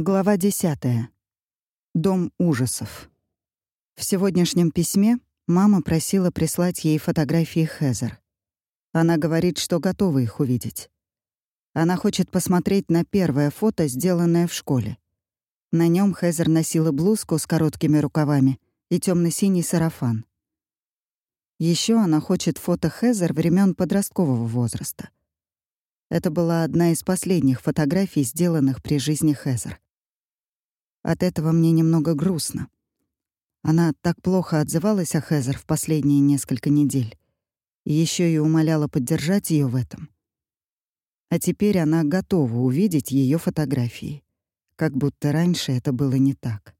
Глава 10. Дом ужасов. В сегодняшнем письме мама просила прислать ей фотографии Хезер. Она говорит, что готова их увидеть. Она хочет посмотреть на первое фото, сделанное в школе. На нем Хезер носила блузку с короткими рукавами и темно синий сарафан. Еще она хочет фото Хезер времен подросткового возраста. Это была одна из последних фотографий, сделанных при жизни Хезер. От этого мне немного грустно. Она так плохо отзывалась о Хезер в последние несколько недель. И еще и умоляла поддержать ее в этом. А теперь она готова увидеть ее фотографии. Как будто раньше это было не так.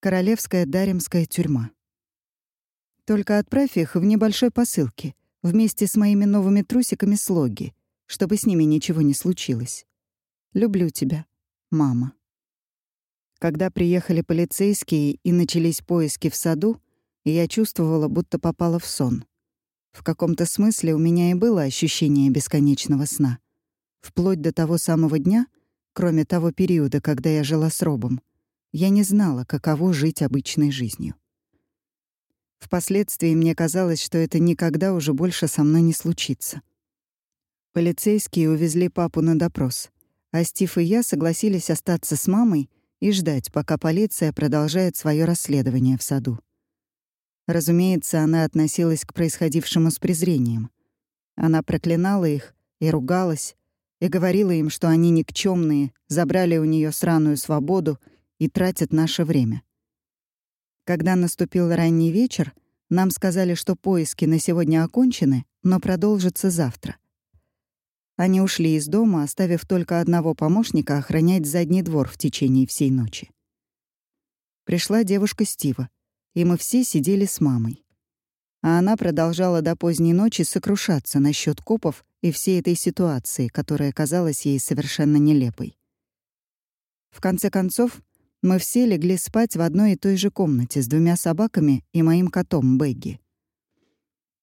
Королевская Даремская тюрьма. Только отправь их в небольшой посылке вместе с моими новыми трусиками слоги, чтобы с ними ничего не случилось. Люблю тебя, мама. Когда приехали полицейские и начались поиски в саду, я чувствовала, будто попала в сон. В каком-то смысле у меня и было ощущение бесконечного сна. Вплоть до того самого дня, кроме того периода, когда я жила с Робом, я не знала, каково жить обычной жизнью. Впоследствии мне казалось, что это никогда уже больше со мной не случится. Полицейские увезли папу на допрос, а Стив и я согласились остаться с мамой и ждать, пока полиция продолжает свое расследование в саду. Разумеется, она относилась к происходившему с презрением. Она проклинала их и ругалась, и говорила им, что они никчемные, забрали у нее сраную свободу и тратят наше время. Когда наступил ранний вечер, нам сказали, что поиски на сегодня окончены, но продолжатся завтра. Они ушли из дома, оставив только одного помощника охранять задний двор в течение всей ночи. Пришла девушка Стива, и мы все сидели с мамой. А она продолжала до поздней ночи сокрушаться насчет копов и всей этой ситуации, которая казалась ей совершенно нелепой. В конце концов, мы все легли спать в одной и той же комнате с двумя собаками и моим котом Бэгги.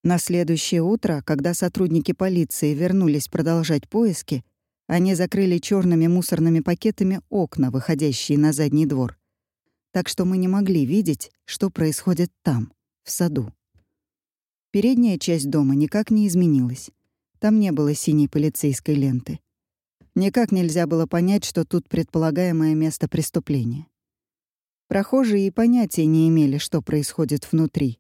На следующее утро, когда сотрудники полиции вернулись продолжать поиски, они закрыли черными мусорными пакетами окна, выходящие на задний двор. Так что мы не могли видеть, что происходит там, в саду. Передняя часть дома никак не изменилась. Там не было синей полицейской ленты. Никак нельзя было понять, что тут предполагаемое место преступления. Прохожие и понятия не имели, что происходит внутри,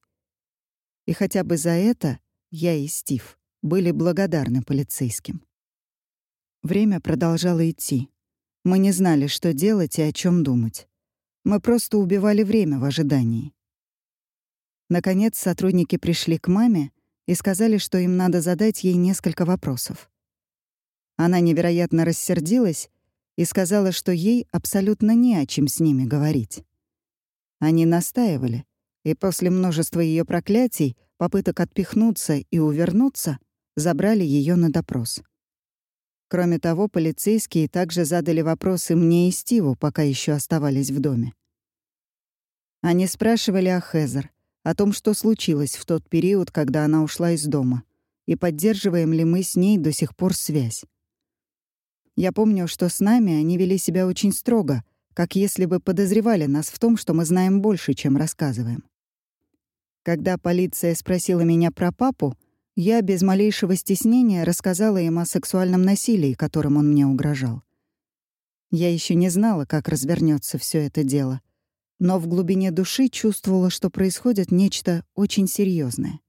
и хотя бы за это я и Стив были благодарны полицейским. Время продолжало идти. Мы не знали, что делать и о чем думать. Мы просто убивали время в ожидании. Наконец сотрудники пришли к маме и сказали, что им надо задать ей несколько вопросов. Она невероятно рассердилась и сказала, что ей абсолютно не о чем с ними говорить. Они настаивали, и после множества ее проклятий, попыток отпихнуться и увернуться, забрали ее на допрос. Кроме того, полицейские также задали вопросы мне и Стиву, пока еще оставались в доме. Они спрашивали о Хезер, о том, что случилось в тот период, когда она ушла из дома, и поддерживаем ли мы с ней до сих пор связь. Я помню, что с нами они вели себя очень строго, как если бы подозревали нас в том, что мы знаем больше, чем рассказываем. Когда полиция спросила меня про папу, я без малейшего стеснения рассказала им о сексуальном насилии, которым он мне угрожал. Я еще не знала, как развернется все это дело, но в глубине души чувствовала, что происходит нечто очень серьезное.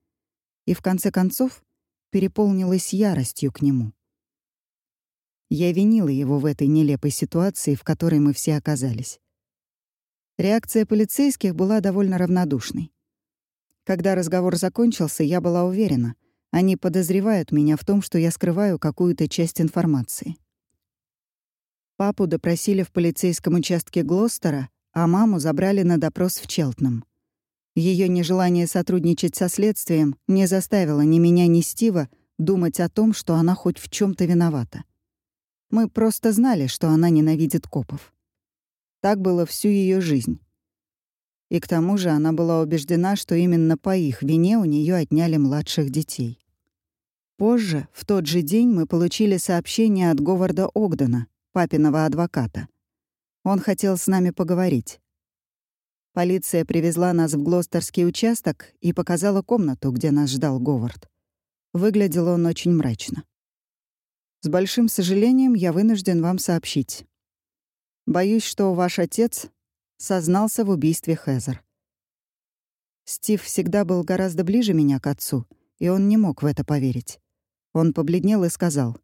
И в конце концов переполнилась яростью к нему. Я винила его в этой нелепой ситуации, в которой мы все оказались. Реакция полицейских была довольно равнодушной. Когда разговор закончился, я была уверена. Они подозревают меня в том, что я скрываю какую-то часть информации. Папу допросили в полицейском участке Глостера, а маму забрали на допрос в Челтном. Ее нежелание сотрудничать со следствием не заставило ни меня, ни Стива думать о том, что она хоть в чем то виновата. Мы просто знали, что она ненавидит копов. Так было всю ее жизнь. И к тому же она была убеждена, что именно по их вине у нее отняли младших детей. Позже, в тот же день, мы получили сообщение от Говарда Огдена, папиного адвоката. Он хотел с нами поговорить. Полиция привезла нас в Глостерский участок и показала комнату, где нас ждал Говард. Выглядел он очень мрачно. С большим сожалением я вынужден вам сообщить. Боюсь, что ваш отец сознался в убийстве Хезер. Стив всегда был гораздо ближе меня к отцу, и он не мог в это поверить. Он побледнел и сказал,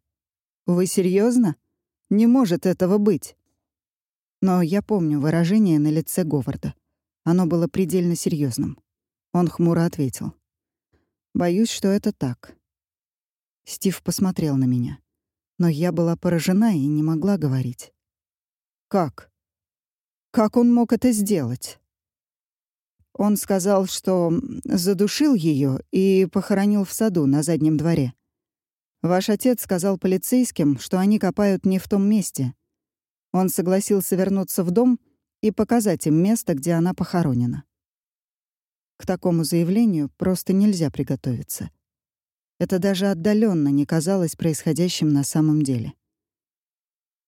«Вы серьезно? Не может этого быть!» Но я помню выражение на лице Говарда. Оно было предельно серьезным. Он хмуро ответил. «Боюсь, что это так». Стив посмотрел на меня. Но я была поражена и не могла говорить. «Как? Как он мог это сделать?» Он сказал, что задушил ее и похоронил в саду на заднем дворе. Ваш отец сказал полицейским, что они копают не в том месте. Он согласился вернуться в дом и показать им место, где она похоронена. К такому заявлению просто нельзя приготовиться. Это даже отдаленно не казалось происходящим на самом деле.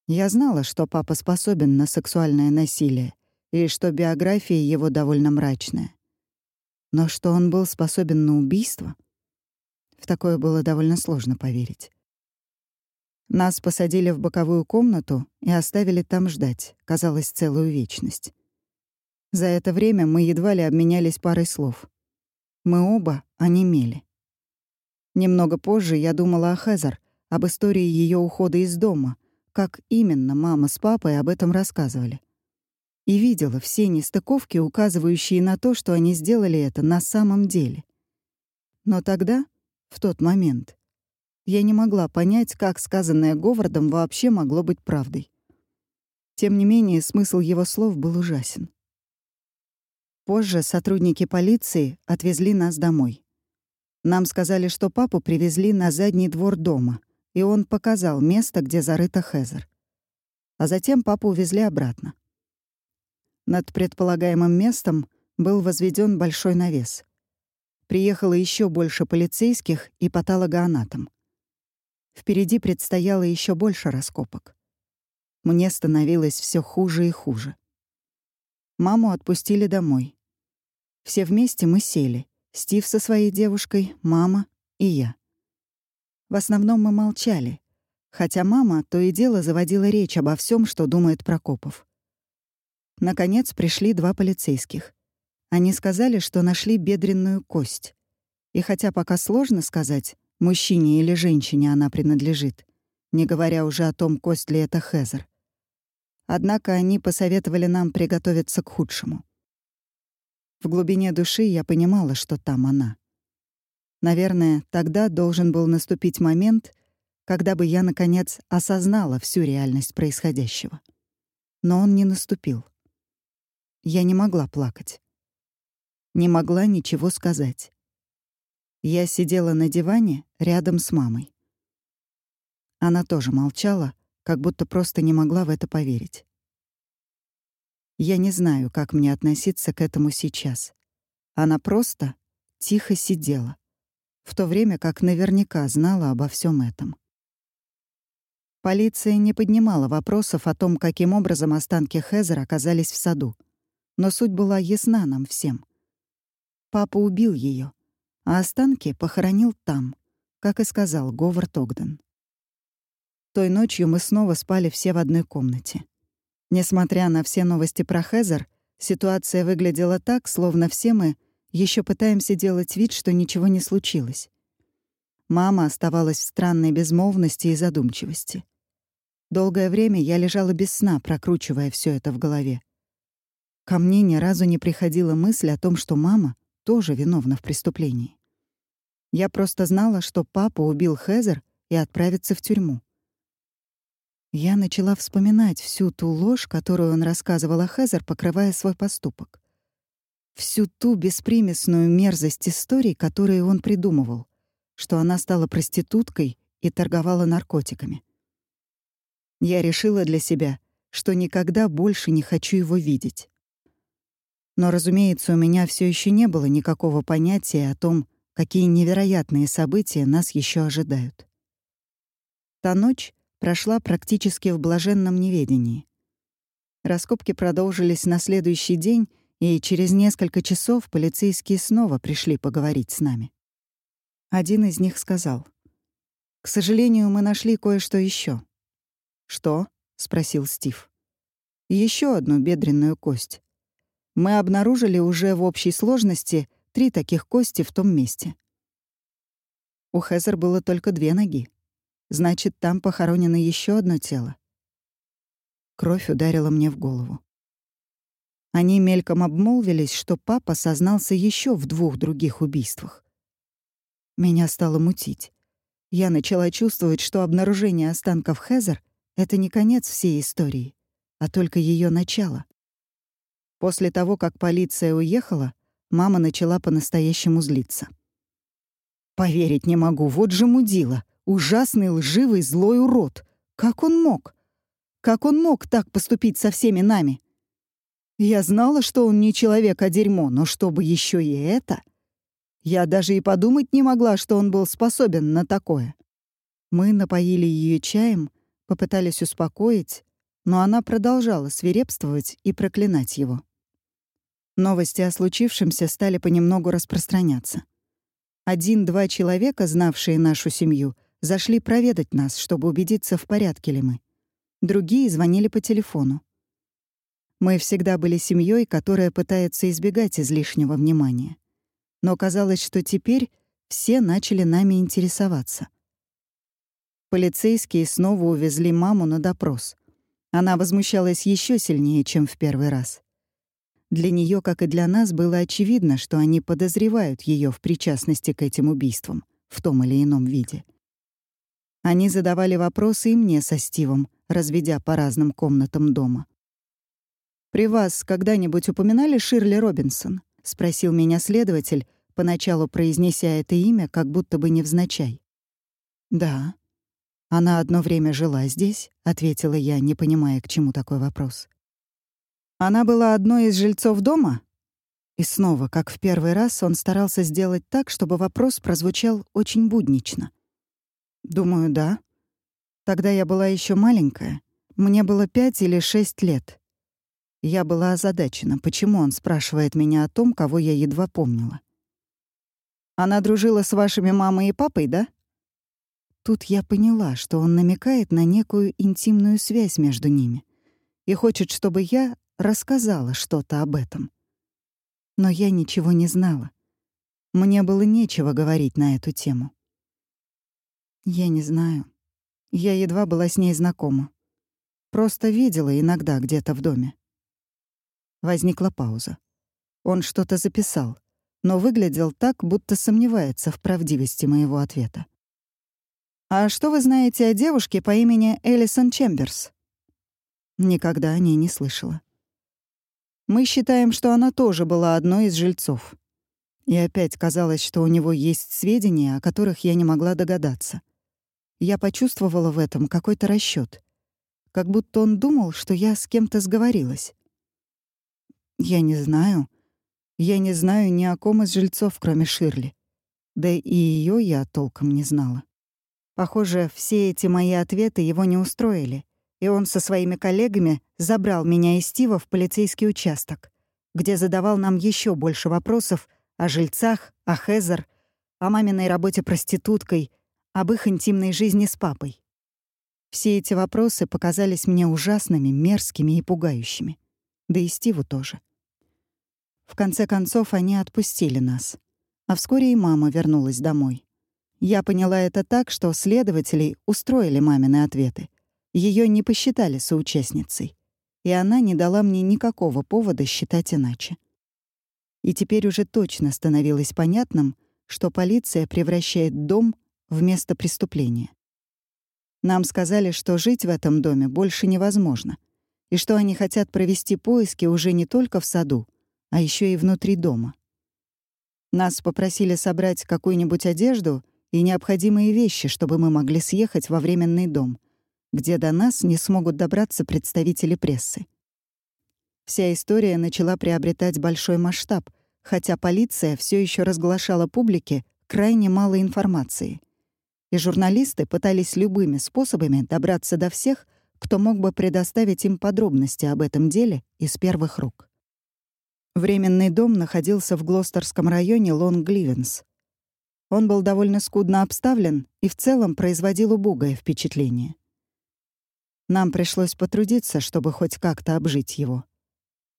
Я знала, что папа способен на сексуальное насилие, и что биография его довольно мрачная. Но что он был способен на убийство, в такое было довольно сложно поверить. Нас посадили в боковую комнату и оставили там ждать, казалось, целую вечность. За это время мы едва ли обменялись парой слов. Мы оба онемели. Немного позже я думала о Хезер, об истории ее ухода из дома, как именно мама с папой об этом рассказывали. И видела все нестыковки, указывающие на то, что они сделали это на самом деле. Но тогда, в тот момент, я не могла понять, как сказанное Говардом вообще могло быть правдой. Тем не менее, смысл его слов был ужасен. Позже сотрудники полиции отвезли нас домой. Нам сказали, что папу привезли на задний двор дома, и он показал место, где зарыта Хезер. А затем папу увезли обратно. Над предполагаемым местом был возведен большой навес. Приехало еще больше полицейских и патологоанатом. Впереди предстояло еще больше раскопок. Мне становилось все хуже и хуже. Маму отпустили домой. Все вместе мы сели. Стив со своей девушкой, мама и я. В основном мы молчали, хотя мама то и дело заводила речь обо всем, что думает Прокопов. Наконец пришли два полицейских. Они сказали, что нашли бедренную кость. И хотя пока сложно сказать, мужчине или женщине она принадлежит, не говоря уже о том, кость ли это Хезер. Однако они посоветовали нам приготовиться к худшему. В глубине души я понимала, что там она. Наверное, тогда должен был наступить момент, когда бы я, наконец, осознала всю реальность происходящего. Но он не наступил. Я не могла плакать. Не могла ничего сказать. Я сидела на диване рядом с мамой. Она тоже молчала, как будто просто не могла в это поверить. Я не знаю, как мне относиться к этому сейчас. Она просто тихо сидела, в то время как наверняка знала обо всем этом. Полиция не поднимала вопросов о том, каким образом останки Хезера оказались в саду. Но суть была ясна нам всем. Папа убил ее, а останки похоронил там, как и сказал Говард Огден. Той ночью мы снова спали все в одной комнате. Несмотря на все новости про Хезер, ситуация выглядела так, словно все мы еще пытаемся делать вид, что ничего не случилось. Мама оставалась в странной безмолвности и задумчивости. Долгое время я лежала без сна, прокручивая все это в голове. Ко мне ни разу не приходила мысль о том, что мама тоже виновна в преступлении. Я просто знала, что папа убил Хезер и отправится в тюрьму. Я начала вспоминать всю ту ложь, которую он рассказывал о Хезер, покрывая свой поступок. Всю ту беспримесную мерзость историй, которые он придумывал, что она стала проституткой и торговала наркотиками. Я решила для себя, что никогда больше не хочу его видеть. Но, разумеется, у меня все еще не было никакого понятия о том, какие невероятные события нас еще ожидают. Та ночь прошла практически в блаженном неведении. Раскопки продолжились на следующий день, и через несколько часов полицейские снова пришли поговорить с нами. Один из них сказал, «К сожалению, мы нашли кое-что еще. «Что?» — спросил Стив. Еще одну бедренную кость. Мы обнаружили уже в общей сложности три таких кости в том месте. У Хезер было только две ноги. Значит, там похоронено еще одно тело. Кровь ударила мне в голову. Они мельком обмолвились, что папа сознался еще в двух других убийствах. Меня стало мутить. Я начала чувствовать, что обнаружение останков Хезер — это не конец всей истории а только ее начало. После того, как полиция уехала, мама начала по-настоящему злиться. «Поверить не могу, вот же мудила! Ужасный, лживый, злой урод! Как он мог? Как он мог так поступить со всеми нами? Я знала, что он не человек, а дерьмо, но чтобы еще и это... Я даже и подумать не могла, что он был способен на такое. Мы напоили ее чаем, попытались успокоить, но она продолжала свирепствовать и проклинать его. Новости о случившемся стали понемногу распространяться. Один-два человека, знавшие нашу семью, зашли проведать нас, чтобы убедиться, в порядке ли мы. Другие звонили по телефону. Мы всегда были семьей, которая пытается избегать излишнего внимания. Но казалось, что теперь все начали нами интересоваться. Полицейские снова увезли маму на допрос — она возмущалась еще сильнее, чем в первый раз. Для нее, как и для нас, было очевидно, что они подозревают ее в причастности к этим убийствам в том или ином виде. Они задавали вопросы и мне со Стивом, разведя по разным комнатам дома. «При вас когда-нибудь упоминали Ширли Робинсон?» — спросил меня следователь, поначалу произнеся это имя, как будто бы невзначай. «Да», «Она одно время жила здесь?» — ответила я, не понимая, к чему такой вопрос. «Она была одной из жильцов дома?» И снова, как в первый раз, он старался сделать так, чтобы вопрос прозвучал очень буднично. «Думаю, да. Тогда я была еще маленькая. Мне было пять или шесть лет. Я была озадачена, почему он спрашивает меня о том, кого я едва помнила. «Она дружила с вашими мамой и папой, да?» Тут я поняла, что он намекает на некую интимную связь между ними и хочет, чтобы я рассказала что-то об этом. Но я ничего не знала. Мне было нечего говорить на эту тему. Я не знаю. Я едва была с ней знакома. Просто видела иногда где-то в доме. Возникла пауза. Он что-то записал, но выглядел так, будто сомневается в правдивости моего ответа. «А что вы знаете о девушке по имени Элисон Чемберс?» Никогда о ней не слышала. Мы считаем, что она тоже была одной из жильцов. И опять казалось, что у него есть сведения, о которых я не могла догадаться. Я почувствовала в этом какой-то расчёт, как будто он думал, что я с кем-то сговорилась. Я не знаю. Я не знаю ни о ком из жильцов, кроме Ширли. Да и её я толком не знала. Похоже, все эти мои ответы его не устроили, и он со своими коллегами забрал меня и Стива в полицейский участок, где задавал нам еще больше вопросов о жильцах, о Хезер, о маминой работе проституткой, об их интимной жизни с папой. Все эти вопросы показались мне ужасными, мерзкими и пугающими. Да и Стиву тоже. В конце концов, они отпустили нас. А вскоре и мама вернулась домой. Я поняла это так, что следователи устроили мамины ответы. Ее не посчитали соучастницей. И она не дала мне никакого повода считать иначе. И теперь уже точно становилось понятным, что полиция превращает дом в место преступления. Нам сказали, что жить в этом доме больше невозможно, и что они хотят провести поиски уже не только в саду, а еще и внутри дома. Нас попросили собрать какую-нибудь одежду — и необходимые вещи, чтобы мы могли съехать во временный дом, где до нас не смогут добраться представители прессы. Вся история начала приобретать большой масштаб, хотя полиция все еще разглашала публике крайне мало информации. И журналисты пытались любыми способами добраться до всех, кто мог бы предоставить им подробности об этом деле из первых рук. Временный дом находился в Глостерском районе Лонг-Гливенс. Он был довольно скудно обставлен и в целом производил убогое впечатление. Нам пришлось потрудиться, чтобы хоть как-то обжить его.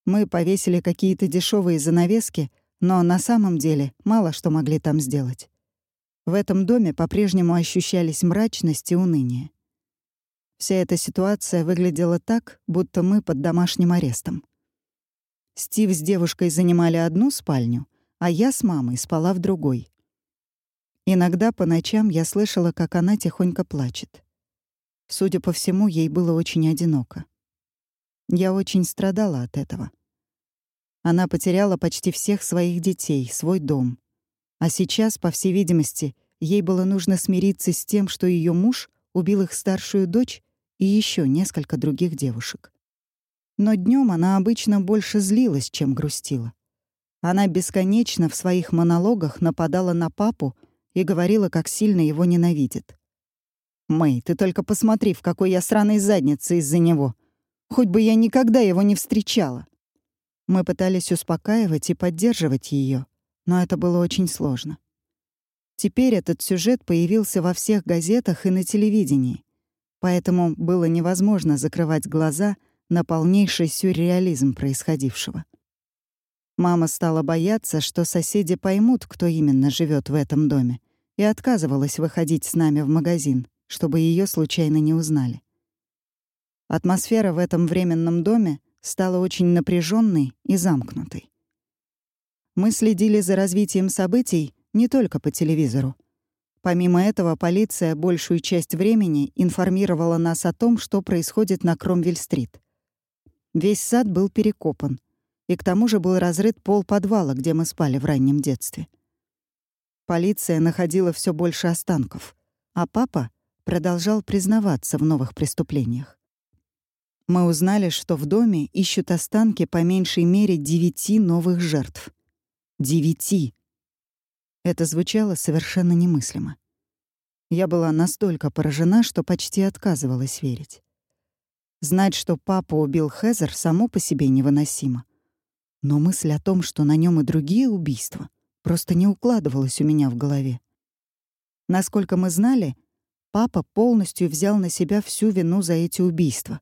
Мы повесили какие-то дешевые занавески, но на самом деле мало что могли там сделать. В этом доме по-прежнему ощущались мрачность и уныние. Вся эта ситуация выглядела так, будто мы под домашним арестом. Стив с девушкой занимали одну спальню, а я с мамой спала в другой. Иногда по ночам я слышала, как она тихонько плачет. Судя по всему, ей было очень одиноко. Я очень страдала от этого. Она потеряла почти всех своих детей, свой дом. А сейчас, по всей видимости, ей было нужно смириться с тем, что ее муж убил их старшую дочь и еще несколько других девушек. Но днем она обычно больше злилась, чем грустила. Она бесконечно в своих монологах нападала на папу и говорила, как сильно его ненавидит. «Мэй, ты только посмотри, в какой я сраной заднице из-за него. Хоть бы я никогда его не встречала». Мы пытались успокаивать и поддерживать ее, но это было очень сложно. Теперь этот сюжет появился во всех газетах и на телевидении, поэтому было невозможно закрывать глаза на полнейший сюрреализм происходившего. Мама стала бояться, что соседи поймут, кто именно живет в этом доме, и отказывалась выходить с нами в магазин, чтобы ее случайно не узнали. Атмосфера в этом временном доме стала очень напряженной и замкнутой. Мы следили за развитием событий не только по телевизору, Помимо этого, полиция большую часть времени информировала нас о том, что происходит на Кромвель-стрит. Весь сад был перекопан, и к тому же был разрыт пол подвала, где мы спали в раннем детстве. Полиция находила все больше останков, а папа продолжал признаваться в новых преступлениях. Мы узнали, что в доме ищут останки по меньшей мере девяти новых жертв. Девяти! Это звучало совершенно немыслимо. Я была настолько поражена, что почти отказывалась верить. Знать, что папа убил Хезер, само по себе невыносимо. Но мысль о том, что на нем и другие убийства, просто не укладывалась у меня в голове. Насколько мы знали, папа полностью взял на себя всю вину за эти убийства,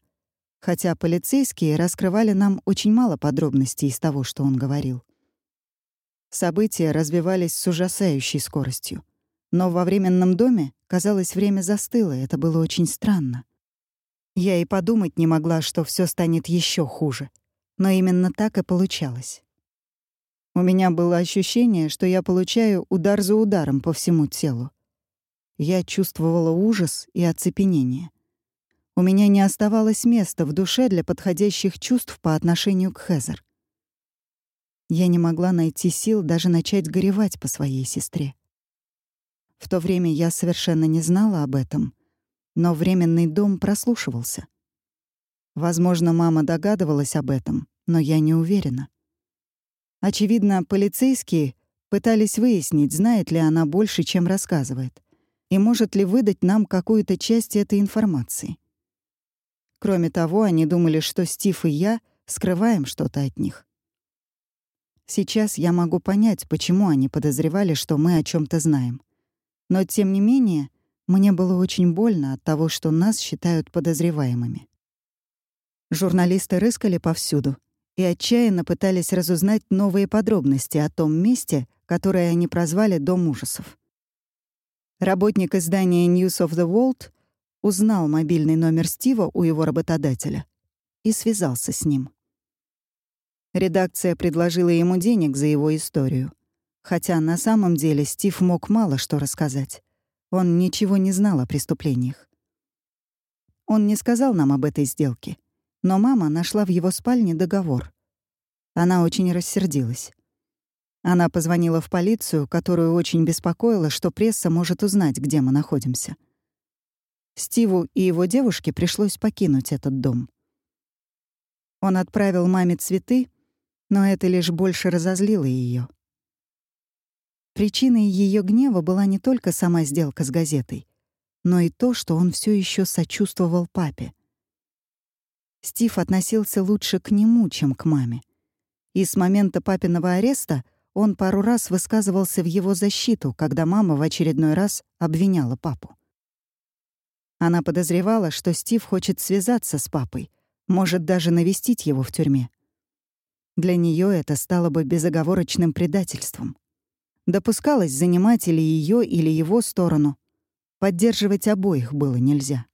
хотя полицейские раскрывали нам очень мало подробностей из того, что он говорил. События развивались с ужасающей скоростью. Но во временном доме, казалось, время застыло, это было очень странно. Я и подумать не могла, что все станет еще хуже. Но именно так и получалось. У меня было ощущение, что я получаю удар за ударом по всему телу. Я чувствовала ужас и оцепенение. У меня не оставалось места в душе для подходящих чувств по отношению к Хезер. Я не могла найти сил даже начать горевать по своей сестре. В то время я совершенно не знала об этом, но временный дом прослушивался. Возможно, мама догадывалась об этом, но я не уверена. Очевидно, полицейские пытались выяснить, знает ли она больше, чем рассказывает, и может ли выдать нам какую-то часть этой информации. Кроме того, они думали, что Стив и я скрываем что-то от них. Сейчас я могу понять, почему они подозревали, что мы о чем то знаем. Но, тем не менее, мне было очень больно от того, что нас считают подозреваемыми. Журналисты рыскали повсюду и отчаянно пытались разузнать новые подробности о том месте, которое они прозвали «Дом ужасов». Работник издания News of the World узнал мобильный номер Стива у его работодателя и связался с ним. Редакция предложила ему денег за его историю. Хотя на самом деле Стив мог мало что рассказать. Он ничего не знал о преступлениях. Он не сказал нам об этой сделке, но мама нашла в его спальне договор. Она очень рассердилась. Она позвонила в полицию, которую очень беспокоила, что пресса может узнать, где мы находимся. Стиву и его девушке пришлось покинуть этот дом. Он отправил маме цветы, но это лишь больше разозлило ее. Причиной ее гнева была не только сама сделка с газетой, но и то, что он все еще сочувствовал папе. Стив относился лучше к нему, чем к маме. И с момента папиного ареста он пару раз высказывался в его защиту, когда мама в очередной раз обвиняла папу. Она подозревала, что Стив хочет связаться с папой, может даже навестить его в тюрьме. Для нее это стало бы безоговорочным предательством. Допускалось занимать или ее, или его сторону. Поддерживать обоих было нельзя.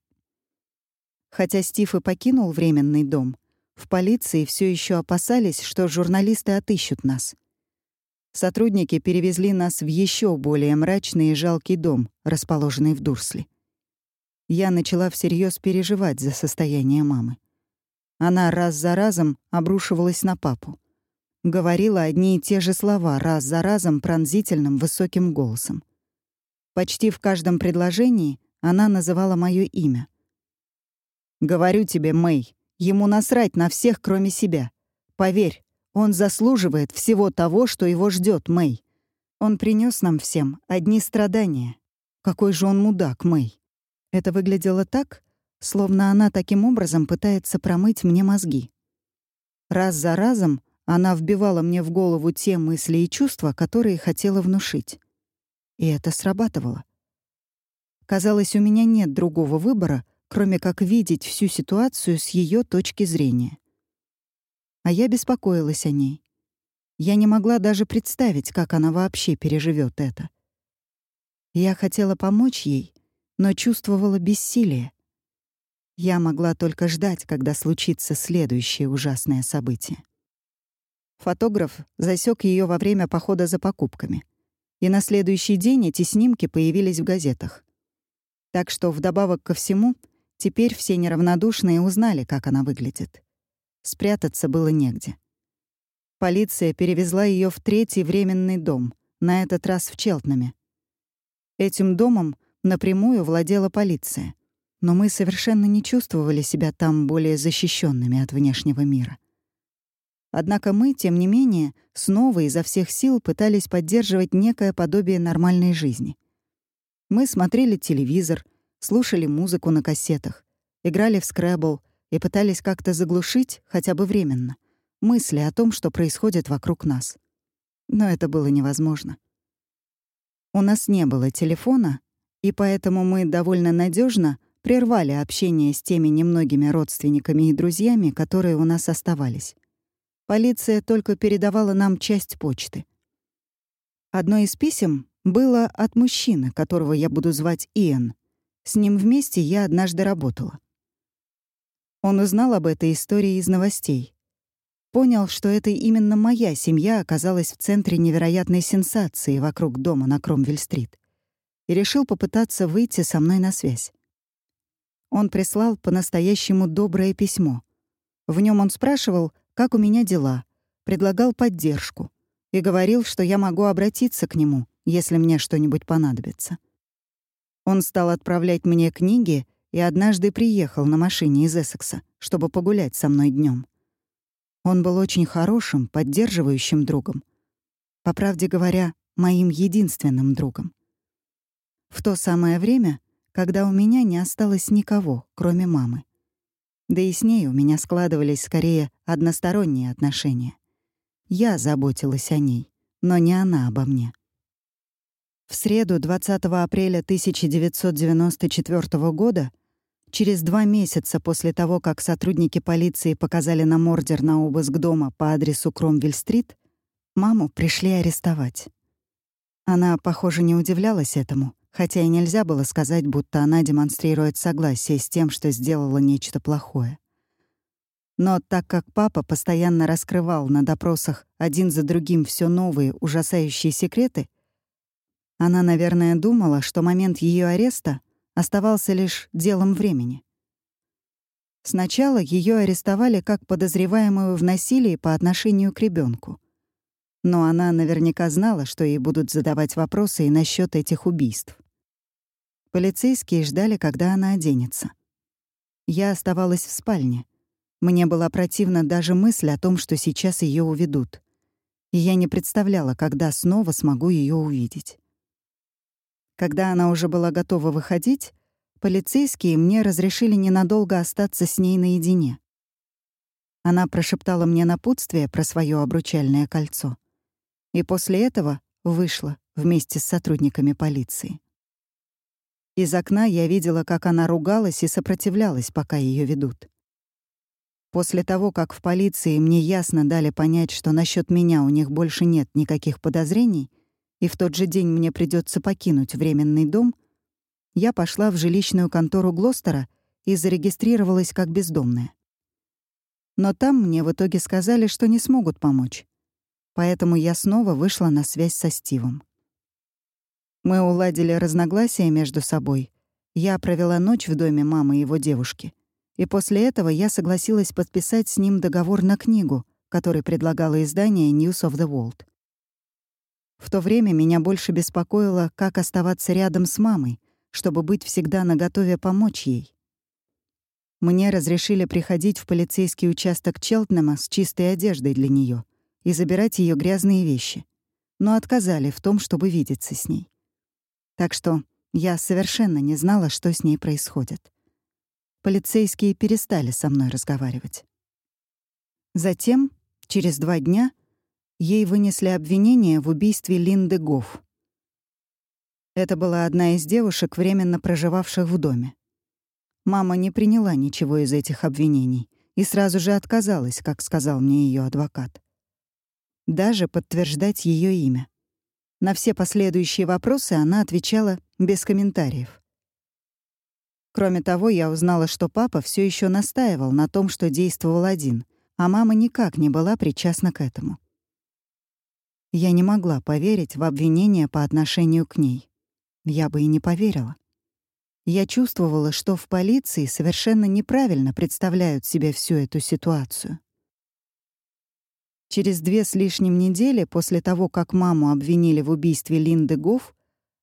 Хотя Стив и покинул временный дом, в полиции все еще опасались, что журналисты отыщут нас. Сотрудники перевезли нас в еще более мрачный и жалкий дом, расположенный в Дурсли. Я начала всерьез переживать за состояние мамы. Она раз за разом обрушивалась на папу. Говорила одни и те же слова, раз за разом пронзительным высоким голосом. Почти в каждом предложении она называла моё имя. «Говорю тебе, Мэй, ему насрать на всех, кроме себя. Поверь, он заслуживает всего того, что его ждет, Мэй. Он принес нам всем одни страдания. Какой же он мудак, Мэй». Это выглядело так, словно она таким образом пытается промыть мне мозги. Раз за разом она вбивала мне в голову те мысли и чувства, которые хотела внушить. И это срабатывало. Казалось, у меня нет другого выбора, кроме как видеть всю ситуацию с ее точки зрения. А я беспокоилась о ней. Я не могла даже представить, как она вообще переживет это. Я хотела помочь ей, но чувствовала бессилие. Я могла только ждать, когда случится следующее ужасное событие. Фотограф засек ее во время похода за покупками. И на следующий день эти снимки появились в газетах. Так что, вдобавок ко всему, теперь все неравнодушные узнали, как она выглядит. Спрятаться было негде. Полиция перевезла ее в третий временный дом, на этот раз в Челтнаме. Этим домом напрямую владела полиция — но мы совершенно не чувствовали себя там более защищенными от внешнего мира. Однако мы, тем не менее, снова изо всех сил пытались поддерживать некое подобие нормальной жизни. Мы смотрели телевизор, слушали музыку на кассетах, играли в скрэбл и пытались как-то заглушить, хотя бы временно, мысли о том, что происходит вокруг нас. Но это было невозможно. У нас не было телефона, и поэтому мы довольно надежно прервали общение с теми немногими родственниками и друзьями, которые у нас оставались. Полиция только передавала нам часть почты. Одно из писем было от мужчины, которого я буду звать Иэн. С ним вместе я однажды работала. Он узнал об этой истории из новостей. Понял, что это именно моя семья оказалась в центре невероятной сенсации вокруг дома на Кромвель-стрит. И решил попытаться выйти со мной на связь он прислал по-настоящему доброе письмо. В нем он спрашивал, как у меня дела, предлагал поддержку и говорил, что я могу обратиться к нему, если мне что-нибудь понадобится. Он стал отправлять мне книги и однажды приехал на машине из Эссекса, чтобы погулять со мной днем. Он был очень хорошим, поддерживающим другом. По правде говоря, моим единственным другом. В то самое время когда у меня не осталось никого, кроме мамы. Да и с ней у меня складывались скорее односторонние отношения. Я заботилась о ней, но не она обо мне. В среду 20 апреля 1994 года, через два месяца после того, как сотрудники полиции показали нам ордер на обыск дома по адресу Кромвель-стрит, маму пришли арестовать. Она, похоже, не удивлялась этому — хотя и нельзя было сказать, будто она демонстрирует согласие с тем, что сделала нечто плохое. Но так как папа постоянно раскрывал на допросах один за другим все новые ужасающие секреты, она, наверное, думала, что момент ее ареста оставался лишь делом времени. Сначала ее арестовали как подозреваемую в насилии по отношению к ребенку, но она наверняка знала, что ей будут задавать вопросы и насчет этих убийств. Полицейские ждали, когда она оденется. Я оставалась в спальне. Мне была противна даже мысль о том, что сейчас ее уведут. И я не представляла, когда снова смогу ее увидеть. Когда она уже была готова выходить, полицейские мне разрешили ненадолго остаться с ней наедине. Она прошептала мне напутствие про свое обручальное кольцо. И после этого вышла вместе с сотрудниками полиции. Из окна я видела, как она ругалась и сопротивлялась, пока ее ведут. После того, как в полиции мне ясно дали понять, что насчет меня у них больше нет никаких подозрений, и в тот же день мне придется покинуть временный дом, я пошла в жилищную контору Глостера и зарегистрировалась как бездомная. Но там мне в итоге сказали, что не смогут помочь. Поэтому я снова вышла на связь со Стивом. Мы уладили разногласия между собой. Я провела ночь в доме мамы его девушки. И после этого я согласилась подписать с ним договор на книгу, который предлагало издание News of the World. В то время меня больше беспокоило, как оставаться рядом с мамой, чтобы быть всегда наготове помочь ей. Мне разрешили приходить в полицейский участок Челтнема с чистой одеждой для нее и забирать ее грязные вещи, но отказали в том, чтобы видеться с ней. Так что я совершенно не знала, что с ней происходит. Полицейские перестали со мной разговаривать. Затем, через два дня, ей вынесли обвинение в убийстве Линды Гофф. Это была одна из девушек, временно проживавших в доме. Мама не приняла ничего из этих обвинений и сразу же отказалась, как сказал мне ее адвокат. Даже подтверждать ее имя. На все последующие вопросы она отвечала без комментариев. Кроме того, я узнала, что папа все еще настаивал на том, что действовал один, а мама никак не была причастна к этому. Я не могла поверить в обвинения по отношению к ней. Я бы и не поверила. Я чувствовала, что в полиции совершенно неправильно представляют себе всю эту ситуацию. Через две с лишним недели после того, как маму обвинили в убийстве Линды Гофф,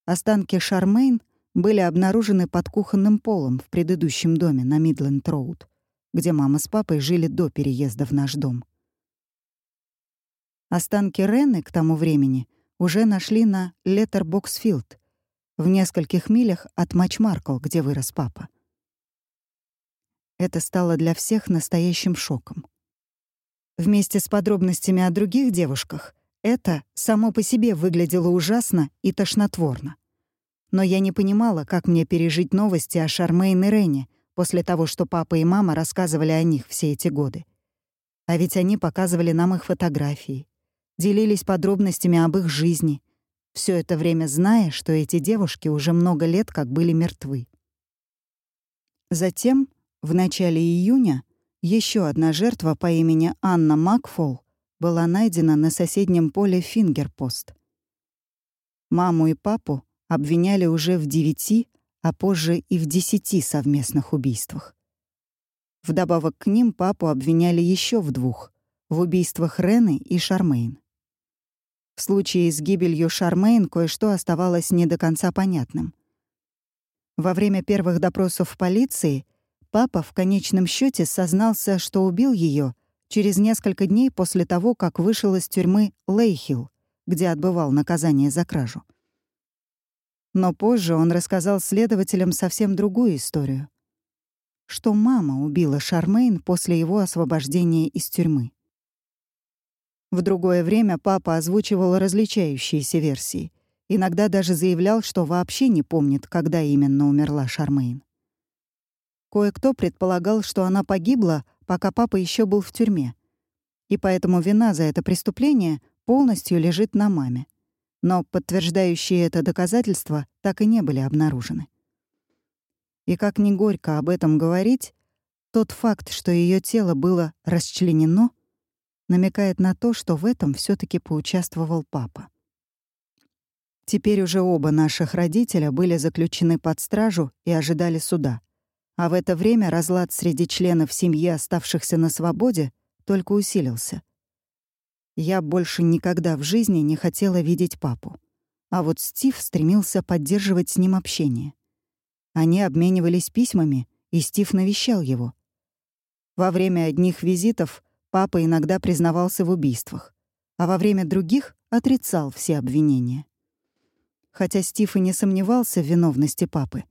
останки Шармейн были обнаружены под кухонным полом в предыдущем доме на Мидленд-Роуд, где мама с папой жили до переезда в наш дом. Останки Рены к тому времени уже нашли на Леттербоксфилд, в нескольких милях от Мачмаркл, где вырос папа. Это стало для всех настоящим шоком. Вместе с подробностями о других девушках это само по себе выглядело ужасно и тошнотворно. Но я не понимала, как мне пережить новости о Шармейн и Рене после того, что папа и мама рассказывали о них все эти годы. А ведь они показывали нам их фотографии, делились подробностями об их жизни, все это время зная, что эти девушки уже много лет как были мертвы. Затем, в начале июня, еще одна жертва по имени Анна Макфол была найдена на соседнем поле Фингерпост. Маму и папу обвиняли уже в девяти, а позже и в десяти совместных убийствах. Вдобавок к ним папу обвиняли еще в двух — в убийствах Рены и Шармейн. В случае с гибелью Шармейн кое-что оставалось не до конца понятным. Во время первых допросов полиции папа в конечном счете сознался, что убил ее через несколько дней после того, как вышел из тюрьмы Лейхилл, где отбывал наказание за кражу. Но позже он рассказал следователям совсем другую историю. Что мама убила Шармейн после его освобождения из тюрьмы. В другое время папа озвучивал различающиеся версии. Иногда даже заявлял, что вообще не помнит, когда именно умерла Шармейн. Кое-кто предполагал, что она погибла, пока папа еще был в тюрьме. И поэтому вина за это преступление полностью лежит на маме. Но подтверждающие это доказательства так и не были обнаружены. И как ни горько об этом говорить, тот факт, что ее тело было расчленено — намекает на то, что в этом все таки поучаствовал папа. Теперь уже оба наших родителя были заключены под стражу и ожидали суда. А в это время разлад среди членов семьи, оставшихся на свободе, только усилился. Я больше никогда в жизни не хотела видеть папу. А вот Стив стремился поддерживать с ним общение. Они обменивались письмами, и Стив навещал его. Во время одних визитов Папа иногда признавался в убийствах, а во время других отрицал все обвинения. Хотя Стив и не сомневался в виновности папы,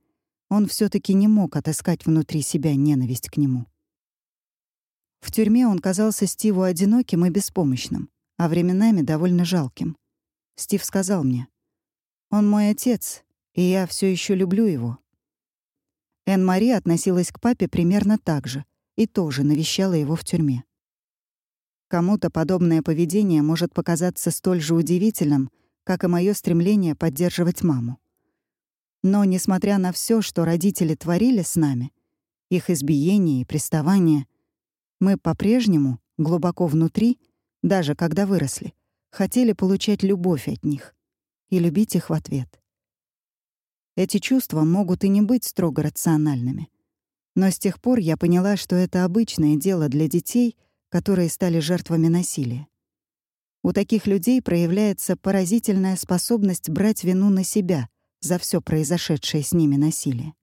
он все таки не мог отыскать внутри себя ненависть к нему. В тюрьме он казался Стиву одиноким и беспомощным, а временами довольно жалким. Стив сказал мне, «Он мой отец, и я все еще люблю его». Энн-Мари относилась к папе примерно так же и тоже навещала его в тюрьме. Кому-то подобное поведение может показаться столь же удивительным, как и мое стремление поддерживать маму. Но, несмотря на все, что родители творили с нами, их избиение и приставания, мы по-прежнему, глубоко внутри, даже когда выросли, хотели получать любовь от них и любить их в ответ. Эти чувства могут и не быть строго рациональными. Но с тех пор я поняла, что это обычное дело для детей — которые стали жертвами насилия. У таких людей проявляется поразительная способность брать вину на себя за все произошедшее с ними насилие.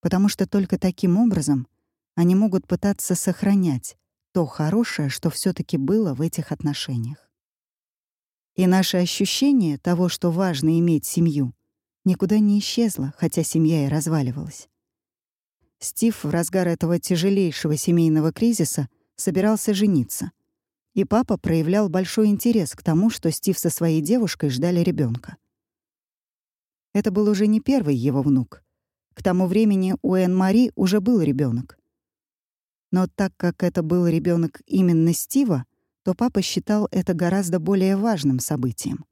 Потому что только таким образом они могут пытаться сохранять то хорошее, что все таки было в этих отношениях. И наше ощущение того, что важно иметь семью, никуда не исчезло, хотя семья и разваливалась. Стив в разгар этого тяжелейшего семейного кризиса — собирался жениться. И папа проявлял большой интерес к тому, что Стив со своей девушкой ждали ребенка. Это был уже не первый его внук. К тому времени у Энн-Мари уже был ребенок. Но так как это был ребенок именно Стива, то папа считал это гораздо более важным событием.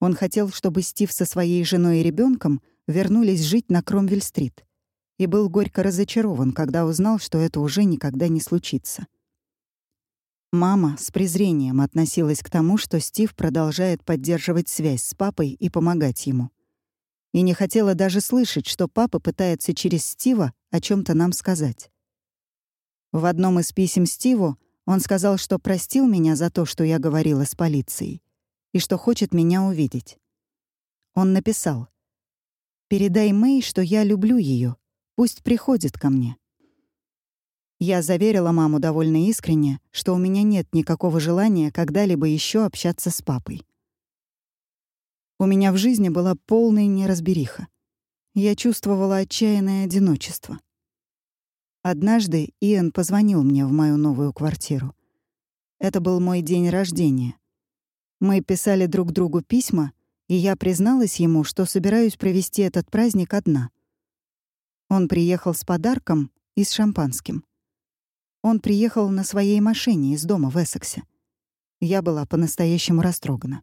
Он хотел, чтобы Стив со своей женой и ребенком вернулись жить на Кромвель-стрит, и был горько разочарован, когда узнал, что это уже никогда не случится. Мама с презрением относилась к тому, что Стив продолжает поддерживать связь с папой и помогать ему. И не хотела даже слышать, что папа пытается через Стива о чем то нам сказать. В одном из писем Стиву он сказал, что простил меня за то, что я говорила с полицией, и что хочет меня увидеть. Он написал «Передай Мэй, что я люблю ее Пусть приходит ко мне. Я заверила маму довольно искренне, что у меня нет никакого желания когда-либо еще общаться с папой. У меня в жизни была полная неразбериха. Я чувствовала отчаянное одиночество. Однажды Иэн позвонил мне в мою новую квартиру. Это был мой день рождения. Мы писали друг другу письма, и я призналась ему, что собираюсь провести этот праздник одна — он приехал с подарком и с шампанским. Он приехал на своей машине из дома в Эссексе. Я была по-настоящему растрогана.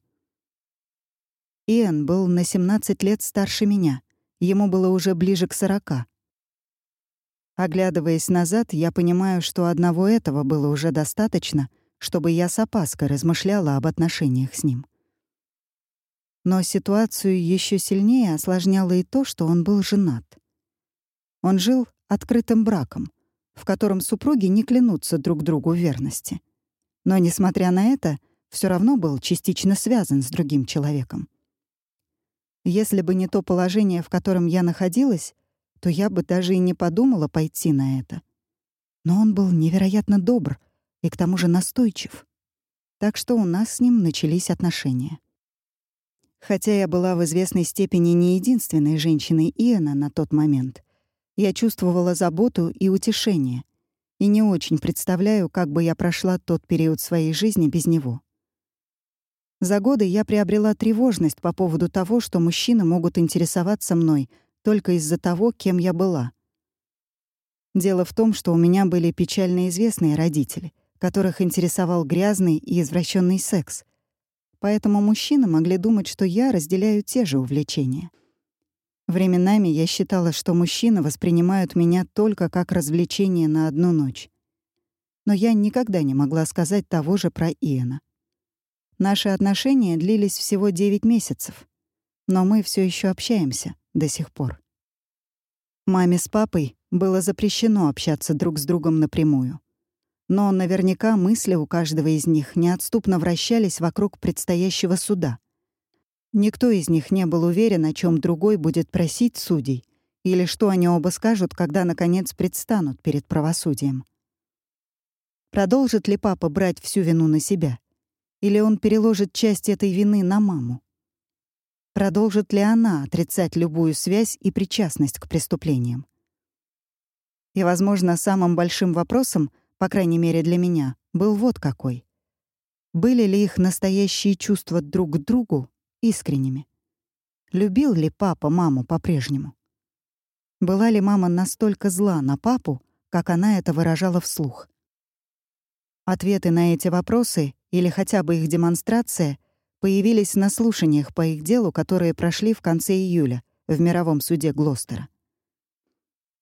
Иэн был на 17 лет старше меня. Ему было уже ближе к 40. Оглядываясь назад, я понимаю, что одного этого было уже достаточно, чтобы я с опаской размышляла об отношениях с ним. Но ситуацию еще сильнее осложняло и то, что он был женат. Он жил открытым браком, в котором супруги не клянутся друг другу верности. Но, несмотря на это, все равно был частично связан с другим человеком. Если бы не то положение, в котором я находилась, то я бы даже и не подумала пойти на это. Но он был невероятно добр и к тому же настойчив. Так что у нас с ним начались отношения. Хотя я была в известной степени не единственной женщиной Иэна на тот момент, я чувствовала заботу и утешение, и не очень представляю, как бы я прошла тот период своей жизни без него. За годы я приобрела тревожность по поводу того, что мужчины могут интересоваться мной только из-за того, кем я была. Дело в том, что у меня были печально известные родители, которых интересовал грязный и извращенный секс. Поэтому мужчины могли думать, что я разделяю те же увлечения. Временами я считала, что мужчины воспринимают меня только как развлечение на одну ночь. Но я никогда не могла сказать того же про Иэна. Наши отношения длились всего 9 месяцев, но мы все еще общаемся до сих пор. Маме с папой было запрещено общаться друг с другом напрямую. Но наверняка мысли у каждого из них неотступно вращались вокруг предстоящего суда — Никто из них не был уверен, о чем другой будет просить судей, или что они оба скажут, когда, наконец, предстанут перед правосудием. Продолжит ли папа брать всю вину на себя? Или он переложит часть этой вины на маму? Продолжит ли она отрицать любую связь и причастность к преступлениям? И, возможно, самым большим вопросом по крайней мере для меня, был вот какой. Были ли их настоящие чувства друг к другу искренними? Любил ли папа маму по-прежнему? Была ли мама настолько зла на папу, как она это выражала вслух? Ответы на эти вопросы, или хотя бы их демонстрация, появились на слушаниях по их делу, которые прошли в конце июля в мировом суде Глостера.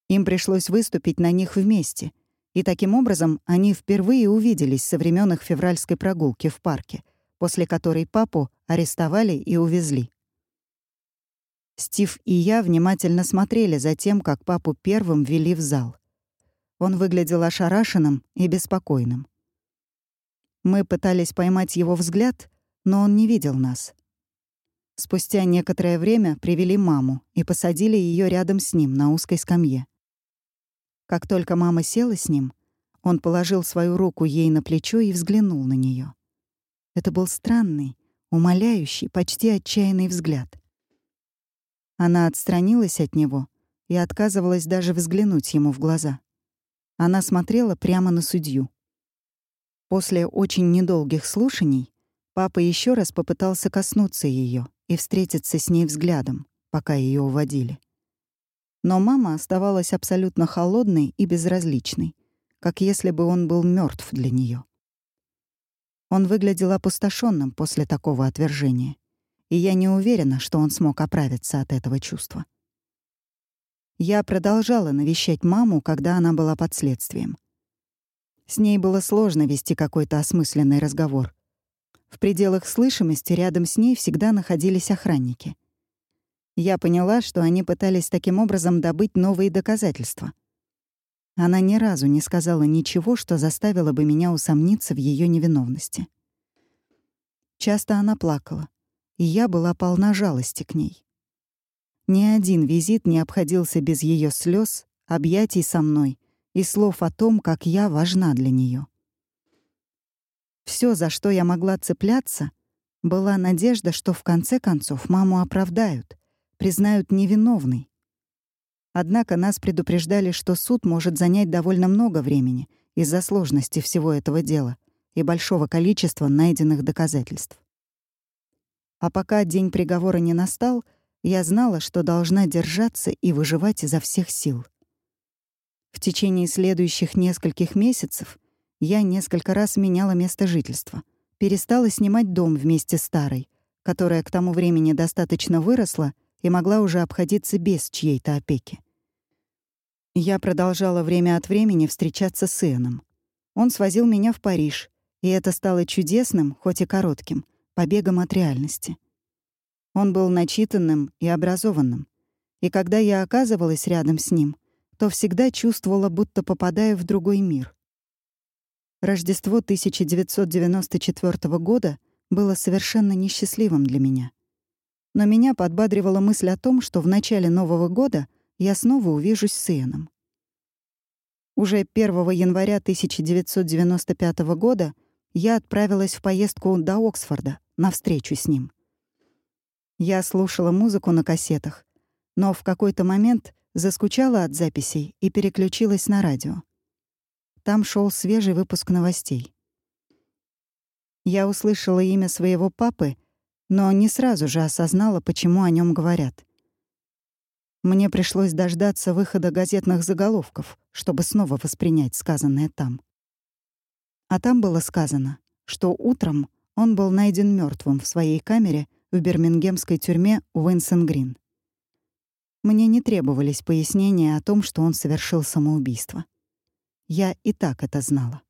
Им пришлось выступить на них вместе, и таким образом они впервые увиделись со времен их февральской прогулки в парке, после которой папу арестовали и увезли. Стив и я внимательно смотрели за тем, как папу первым ввели в зал. Он выглядел ошарашенным и беспокойным. Мы пытались поймать его взгляд, но он не видел нас. Спустя некоторое время привели маму и посадили ее рядом с ним на узкой скамье. Как только мама села с ним, он положил свою руку ей на плечо и взглянул на нее. Это был странный, умоляющий, почти отчаянный взгляд. Она отстранилась от него и отказывалась даже взглянуть ему в глаза. Она смотрела прямо на судью. После очень недолгих слушаний папа еще раз попытался коснуться ее и встретиться с ней взглядом, пока ее уводили. Но мама оставалась абсолютно холодной и безразличной, как если бы он был мертв для нее. Он выглядел опустошенным после такого отвержения и я не уверена, что он смог оправиться от этого чувства. Я продолжала навещать маму, когда она была под следствием. С ней было сложно вести какой-то осмысленный разговор. В пределах слышимости рядом с ней всегда находились охранники. Я поняла, что они пытались таким образом добыть новые доказательства. Она ни разу не сказала ничего, что заставило бы меня усомниться в ее невиновности. Часто она плакала и я была полна жалости к ней. Ни один визит не обходился без ее слез, объятий со мной и слов о том, как я важна для нее. Все, за что я могла цепляться, была надежда, что в конце концов маму оправдают, признают невиновной. Однако нас предупреждали, что суд может занять довольно много времени из-за сложности всего этого дела и большого количества найденных доказательств. А пока день приговора не настал, я знала, что должна держаться и выживать изо всех сил. В течение следующих нескольких месяцев я несколько раз меняла место жительства, перестала снимать дом вместе с старой, которая к тому времени достаточно выросла и могла уже обходиться без чьей-то опеки. Я продолжала время от времени встречаться с Иэном. Он свозил меня в Париж, и это стало чудесным, хоть и коротким — побегом от реальности. Он был начитанным и образованным, и когда я оказывалась рядом с ним, то всегда чувствовала, будто попадаю в другой мир. Рождество 1994 года было совершенно несчастливым для меня. Но меня подбадривала мысль о том, что в начале Нового года я снова увижусь с Иэном. Уже 1 января 1995 года я отправилась в поездку до Оксфорда, на встречу с ним. Я слушала музыку на кассетах, но в какой-то момент заскучала от записей и переключилась на радио. Там шел свежий выпуск новостей. Я услышала имя своего папы, но не сразу же осознала, почему о нем говорят. Мне пришлось дождаться выхода газетных заголовков, чтобы снова воспринять сказанное там. А там было сказано, что утром он был найден мертвым в своей камере в бирмингемской тюрьме Уинсон-Грин. Мне не требовались пояснения о том, что он совершил самоубийство. Я и так это знала.